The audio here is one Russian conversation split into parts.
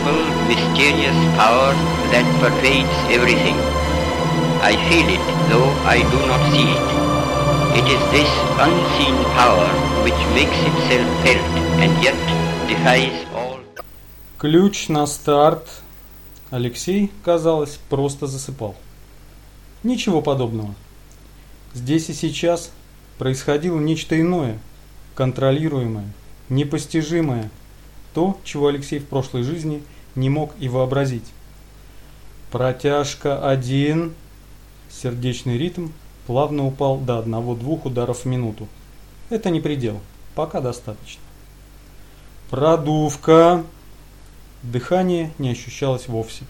Indefinable, mysterious power that pervades everything. I feel it, though I do not see it. It is this unseen power which makes itself felt and yet defies all. Ключ на старт. Алексей, казалось, просто засыпал. Ничего подобного. Здесь и сейчас происходило нечто иное, контролируемое, непостижимое, то, чего Алексей в прошлой жизни не мог и вообразить. Протяжка один. Сердечный ритм плавно упал до одного-двух ударов в минуту. Это не предел, пока достаточно. Продувка. Дыхание не ощущалось вовсе.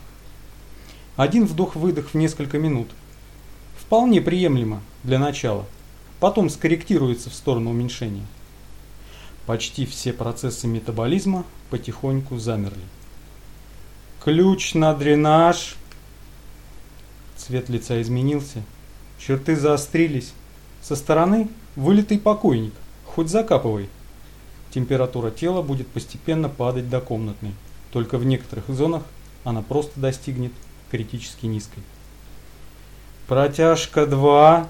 Один вдох-выдох в несколько минут. Вполне приемлемо для начала. Потом скорректируется в сторону уменьшения. Почти все процессы метаболизма потихоньку замерли. Ключ на дренаж. Цвет лица изменился. Черты заострились. Со стороны вылитый покойник. Хоть закапывай. Температура тела будет постепенно падать до комнатной. Только в некоторых зонах она просто достигнет критически низкой. Протяжка 2.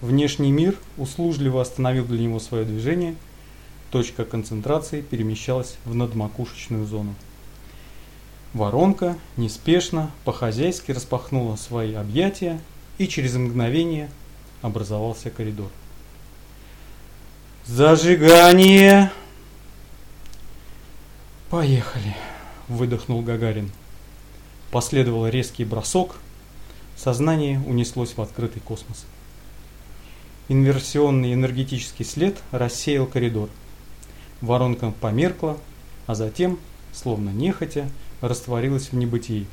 Внешний мир услужливо остановил для него свое движение. Точка концентрации перемещалась в надмакушечную зону. Воронка неспешно, по-хозяйски распахнула свои объятия, и через мгновение образовался коридор. Зажигание! Поехали, выдохнул Гагарин. Последовал резкий бросок, сознание унеслось в открытый космос. Инверсионный энергетический след рассеял коридор. Воронка померкла, а затем, словно нехотя, растворилась в небытии.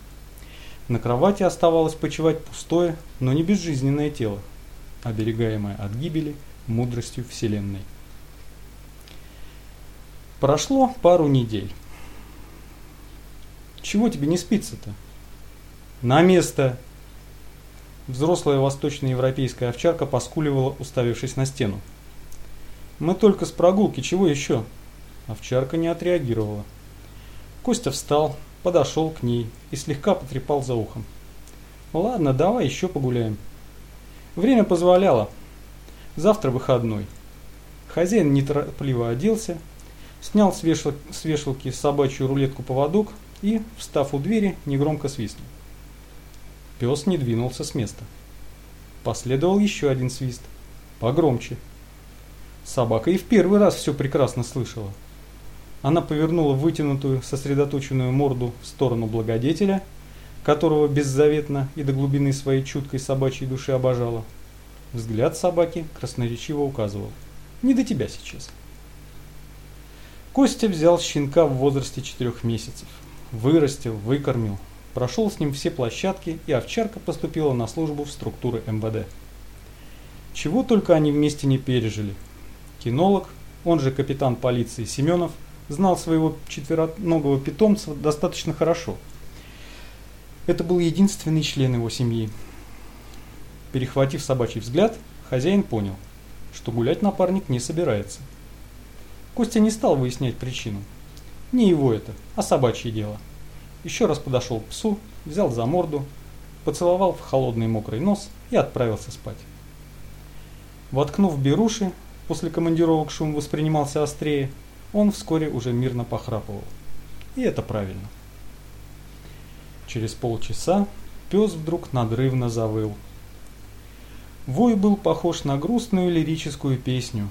На кровати оставалось почивать пустое, но не безжизненное тело, оберегаемое от гибели мудростью Вселенной. Прошло пару недель. Чего тебе не спится-то? На место! Взрослая восточноевропейская овчарка поскуливала, уставившись на стену. Мы только с прогулки, чего еще? Овчарка не отреагировала. Костя встал, подошел к ней и слегка потрепал за ухом. Ладно, давай еще погуляем. Время позволяло. Завтра выходной. Хозяин неторопливо оделся, снял с, вешал, с вешалки собачью рулетку-поводок и, встав у двери, негромко свистнул. Пес не двинулся с места. Последовал еще один свист. Погромче. Собака и в первый раз все прекрасно слышала. Она повернула вытянутую, сосредоточенную морду в сторону благодетеля, которого беззаветно и до глубины своей чуткой собачьей души обожала. Взгляд собаки красноречиво указывал. «Не до тебя сейчас». Костя взял щенка в возрасте четырех месяцев. Вырастил, выкормил, прошел с ним все площадки, и овчарка поступила на службу в структуры МВД. Чего только они вместе не пережили. Кинолог, он же капитан полиции Семенов, знал своего четвероногого питомца достаточно хорошо. Это был единственный член его семьи. Перехватив собачий взгляд, хозяин понял, что гулять напарник не собирается. Костя не стал выяснять причину. Не его это, а собачье дело. Еще раз подошел к псу, взял за морду, поцеловал в холодный мокрый нос и отправился спать. Воткнув беруши, после командировок шум воспринимался острее, он вскоре уже мирно похрапывал. И это правильно. Через полчаса пес вдруг надрывно завыл. Вой был похож на грустную лирическую песню.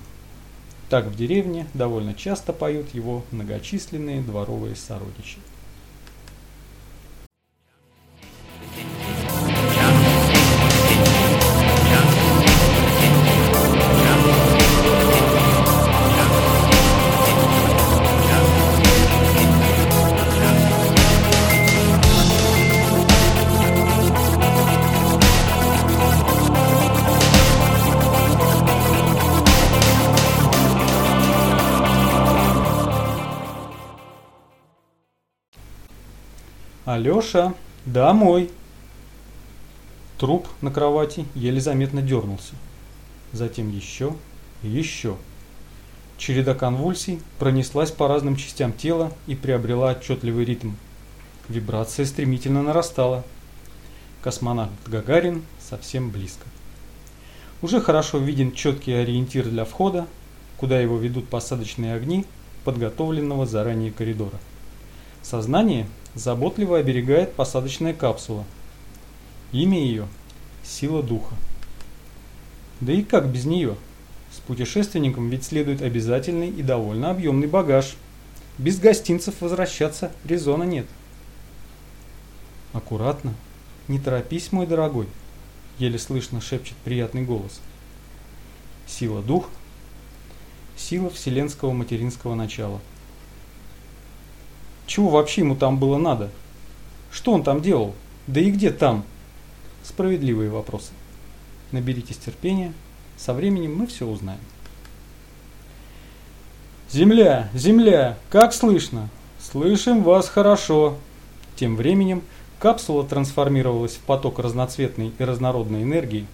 Так в деревне довольно часто поют его многочисленные дворовые сородичи. Алёша, домой. Труп на кровати еле заметно дернулся. Затем еще и еще. Череда конвульсий пронеслась по разным частям тела и приобрела отчетливый ритм. Вибрация стремительно нарастала. Космонавт Гагарин совсем близко. Уже хорошо виден четкий ориентир для входа, куда его ведут посадочные огни подготовленного заранее коридора. Сознание заботливо оберегает посадочная капсула. Имя ее – сила духа. Да и как без нее? С путешественником ведь следует обязательный и довольно объемный багаж. Без гостинцев возвращаться резона нет. Аккуратно, не торопись, мой дорогой, еле слышно шепчет приятный голос. Сила дух, сила вселенского материнского начала. Чего вообще ему там было надо? Что он там делал? Да и где там? Справедливые вопросы. Наберитесь терпения, со временем мы все узнаем. «Земля! Земля! Как слышно?» «Слышим вас хорошо!» Тем временем капсула трансформировалась в поток разноцветной и разнородной энергии.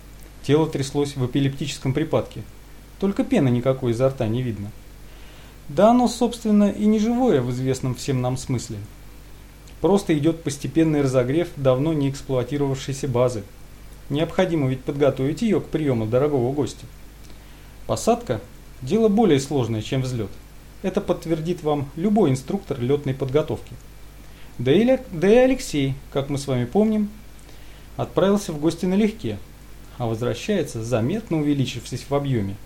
Тело тряслось в эпилептическом припадке. Только пены никакой изо рта не видно. Да оно, собственно, и не живое в известном всем нам смысле. Просто идет постепенный разогрев давно не эксплуатировавшейся базы. Необходимо ведь подготовить ее к приему дорогого гостя. Посадка – дело более сложное, чем взлет. Это подтвердит вам любой инструктор летной подготовки. Да и, да и Алексей, как мы с вами помним, отправился в гости налегке, а возвращается, заметно увеличившись в объеме.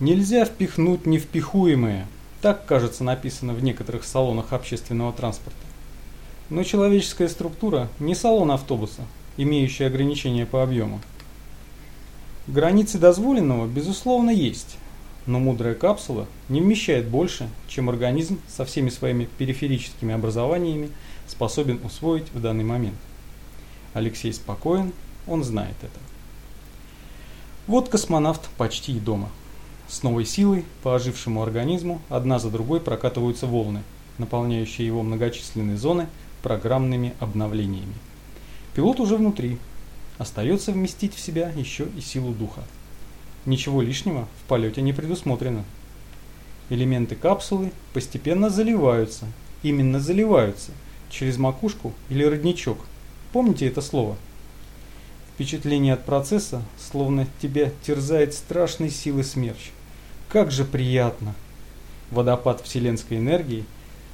Нельзя впихнуть невпихуемое, так, кажется, написано в некоторых салонах общественного транспорта. Но человеческая структура не салон автобуса, имеющий ограничения по объему. Границы дозволенного, безусловно, есть, но мудрая капсула не вмещает больше, чем организм со всеми своими периферическими образованиями способен усвоить в данный момент. Алексей спокоен, он знает это. Вот космонавт почти и дома. С новой силой по ожившему организму одна за другой прокатываются волны, наполняющие его многочисленные зоны программными обновлениями. Пилот уже внутри. Остается вместить в себя еще и силу духа. Ничего лишнего в полете не предусмотрено. Элементы капсулы постепенно заливаются, именно заливаются, через макушку или родничок. Помните это слово? Впечатление от процесса, словно тебя терзает страшной силы смерч. Как же приятно! Водопад вселенской энергии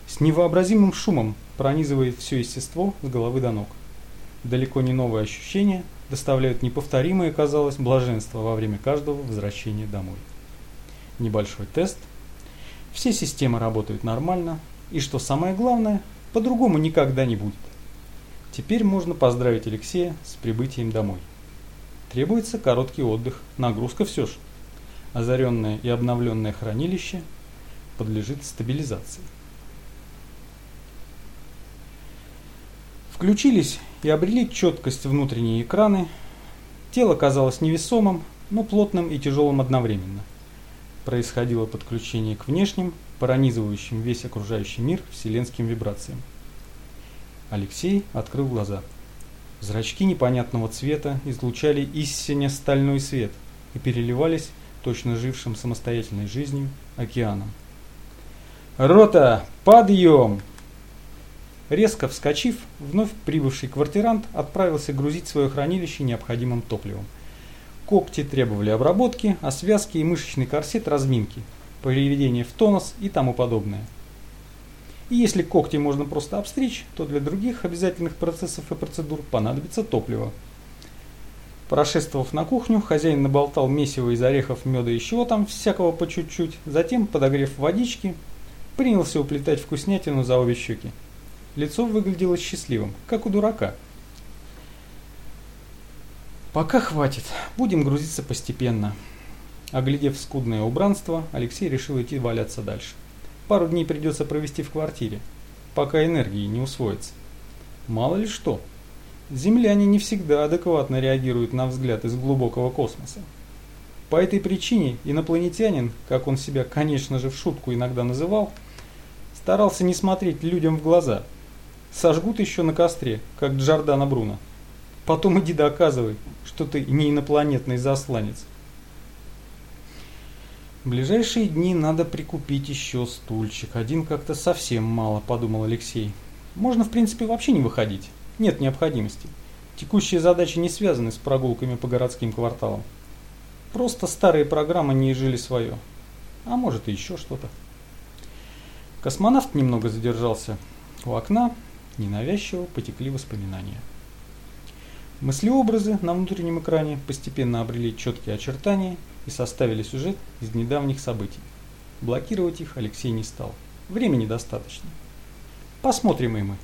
с невообразимым шумом пронизывает все естество с головы до ног далеко не новые ощущения доставляют неповторимое, казалось, блаженство во время каждого возвращения домой. Небольшой тест. Все системы работают нормально, и что самое главное, по-другому никогда не будет. Теперь можно поздравить Алексея с прибытием домой. Требуется короткий отдых, нагрузка все же. Озаренное и обновленное хранилище подлежит стабилизации. Включились и обрели четкость внутренние экраны. Тело казалось невесомым, но плотным и тяжелым одновременно. Происходило подключение к внешним, пронизывающим весь окружающий мир вселенским вибрациям. Алексей открыл глаза. Зрачки непонятного цвета излучали истинно стальной свет и переливались точно жившим самостоятельной жизнью океаном. «Рота, подъем!» Резко вскочив, вновь прибывший квартирант отправился грузить свое хранилище необходимым топливом. Когти требовали обработки, а связки и мышечный корсет разминки, приведения в тонус и тому подобное. И если когти можно просто обстричь, то для других обязательных процессов и процедур понадобится топливо. Прошествовав на кухню, хозяин наболтал месиво из орехов, меда и чего там, всякого по чуть-чуть, затем, подогрев водички, принялся уплетать вкуснятину за обе щеки. Лицо выглядело счастливым, как у дурака. Пока хватит, будем грузиться постепенно. Оглядев скудное убранство, Алексей решил идти валяться дальше. Пару дней придется провести в квартире, пока энергии не усвоится. Мало ли что. Земляне не всегда адекватно реагируют на взгляд из глубокого космоса. По этой причине инопланетянин, как он себя, конечно же, в шутку иногда называл, старался не смотреть людям в глаза – Сожгут еще на костре, как Джордана Бруно. Потом иди доказывай, что ты не инопланетный засланец. В ближайшие дни надо прикупить еще стульчик. Один как-то совсем мало, подумал Алексей. Можно, в принципе, вообще не выходить. Нет необходимости. Текущие задачи не связаны с прогулками по городским кварталам. Просто старые программы не жили свое. А может и еще что-то. Космонавт немного задержался у окна, ненавязчиво потекли воспоминания. Мыслеобразы на внутреннем экране постепенно обрели четкие очертания и составили сюжет из недавних событий. Блокировать их Алексей не стал. Времени достаточно. Посмотрим и мы.